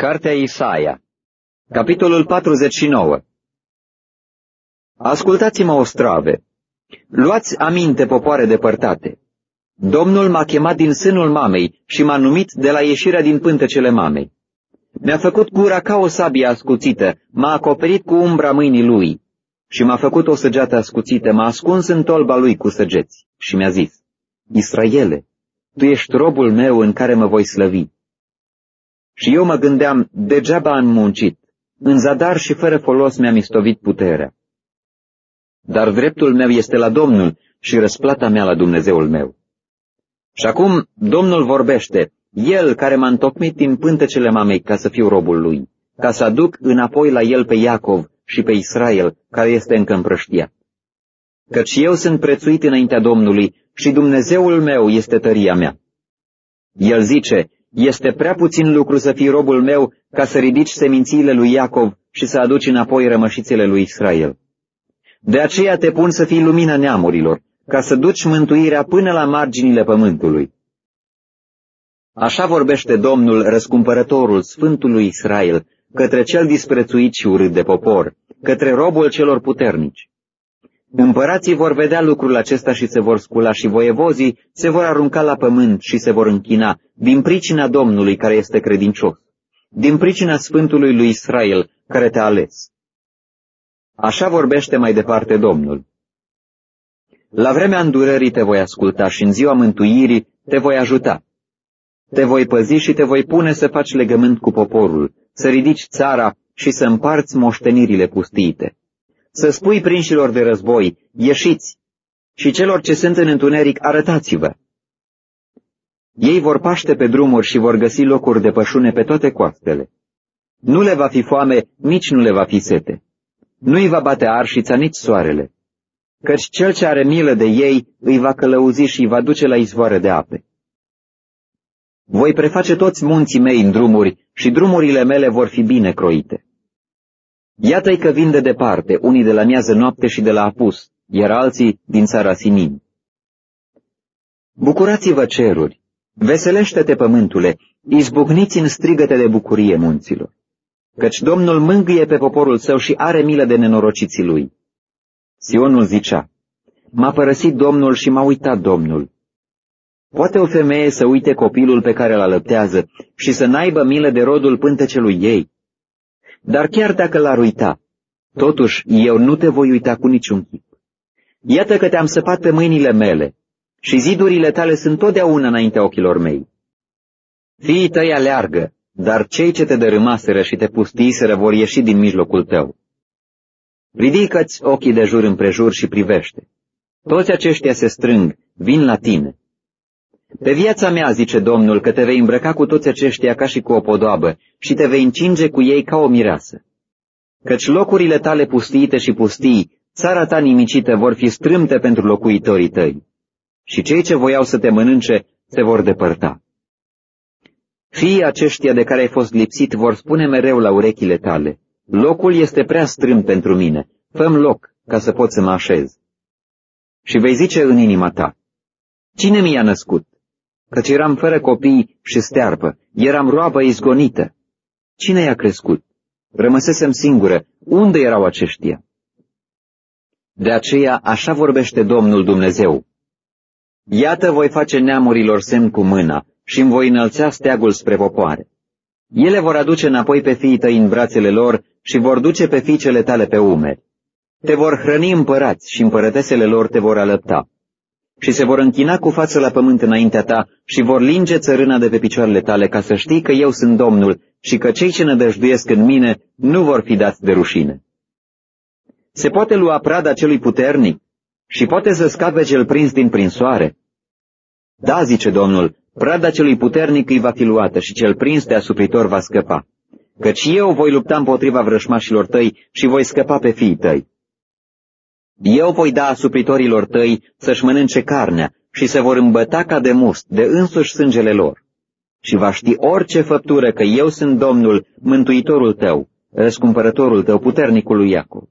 Cartea Isaia Capitolul 49 Ascultați-mă, ostrave! Luați aminte, popoare depărtate! Domnul m-a chemat din sânul mamei și m-a numit de la ieșirea din pântecele mamei. Mi-a făcut gura ca o sabie ascuțită, m-a acoperit cu umbra mâinii lui și m-a făcut o săgeată ascuțită, m-a ascuns în tolba lui cu săgeți și mi-a zis, Israele, tu ești robul meu în care mă voi slăvi. Și eu mă gândeam, degeaba am muncit, în zadar și fără folos mi-am istovit puterea. Dar dreptul meu este la Domnul și răsplata mea la Dumnezeul meu. Și acum Domnul vorbește, El care m-a întocmit din pântecele mamei ca să fiu robul lui, ca să aduc înapoi la El pe Iacov și pe Israel, care este încă împrăștiat. Căci eu sunt prețuit înaintea Domnului și Dumnezeul meu este tăria mea. El zice, este prea puțin lucru să fii robul meu ca să ridici semințiile lui Iacov și să aduci înapoi rămășițele lui Israel. De aceea te pun să fii lumina neamurilor, ca să duci mântuirea până la marginile pământului. Așa vorbește Domnul, răscumpărătorul Sfântului Israel, către cel disprețuit și urât de popor, către robul celor puternici. Împărații vor vedea lucrul acesta și se vor scula și voievozii se vor arunca la pământ și se vor închina din pricina Domnului care este credincios, din pricina Sfântului lui Israel care te-a ales. Așa vorbește mai departe Domnul. La vremea îndurării te voi asculta și în ziua mântuirii te voi ajuta. Te voi păzi și te voi pune să faci legământ cu poporul, să ridici țara și să împarți moștenirile pustiite să spui prinșilor de război, ieșiți, și celor ce sunt în întuneric, arătați-vă. Ei vor paște pe drumuri și vor găsi locuri de pășune pe toate coastele. Nu le va fi foame, nici nu le va fi sete. Nu-i va bate arșița nici soarele, căci cel ce are milă de ei îi va călăuzi și îi va duce la izvoare de ape. Voi preface toți munții mei în drumuri și drumurile mele vor fi bine croite. Iată-i că vin de departe, unii de la miază noapte și de la apus, iar alții din țara Sinin. Bucurați-vă ceruri, veselește-te pământule, izbucniți în strigăte de bucurie munților, căci Domnul mângâie pe poporul său și are milă de nenorociții lui. Sionul zicea, m-a părăsit Domnul și m-a uitat Domnul. Poate o femeie să uite copilul pe care îl alăptează și să n-aibă milă de rodul pântecelui ei? Dar chiar dacă l-ar uita, totuși eu nu te voi uita cu niciun chip. Iată că te-am săpat pe mâinile mele și zidurile tale sunt totdeauna înaintea ochilor mei. Fiii tăi aleargă, dar cei ce te dărâmaseră și te pustiseră vor ieși din mijlocul tău. Ridică-ți ochii de jur împrejur și privește. Toți aceștia se strâng, vin la tine. Pe viața mea, zice Domnul, că te vei îmbrăca cu toți aceștia ca și cu o podoabă și te vei încinge cu ei ca o mireasă. Căci locurile tale pustiite și pustii, țara ta nimicită vor fi strâmte pentru locuitorii tăi. Și cei ce voiau să te mănânce se vor depărta. Fiii aceștia de care ai fost lipsit vor spune mereu la urechile tale, locul este prea strâmt pentru mine, făm loc ca să pot să mă așez. Și vei zice în inima ta, cine mi-a născut? Căci eram fără copii și stearpă, eram roabă izgonită. Cine i-a crescut? Rămăsesem singură. Unde erau aceștia? De aceea așa vorbește Domnul Dumnezeu. Iată voi face neamurilor semn cu mâna și îmi voi înălța steagul spre popoare. Ele vor aduce înapoi pe fiii tăi în brațele lor și vor duce pe fiicele tale pe umeri. Te vor hrăni împărați și împărătesele lor te vor alăpta și se vor închina cu față la pământ înaintea ta și vor linge țărâna de pe picioarele tale ca să știi că eu sunt Domnul și că cei ce nădăjduiesc în mine nu vor fi dați de rușine. Se poate lua prada celui puternic și poate să scape cel prins din prinsoare. Da, zice Domnul, prada celui puternic îi va fi luată și cel prins de asupritor va scăpa. Căci eu voi lupta împotriva vrășmașilor tăi și voi scăpa pe fiii tăi. Eu voi da asupritorilor tăi să-și mănânce carnea și se vor îmbăta ca de must, de însuși sângele lor. Și va ști orice făptură că eu sunt Domnul, mântuitorul tău, răscumpărătorul tău, puternicul lui Iacov.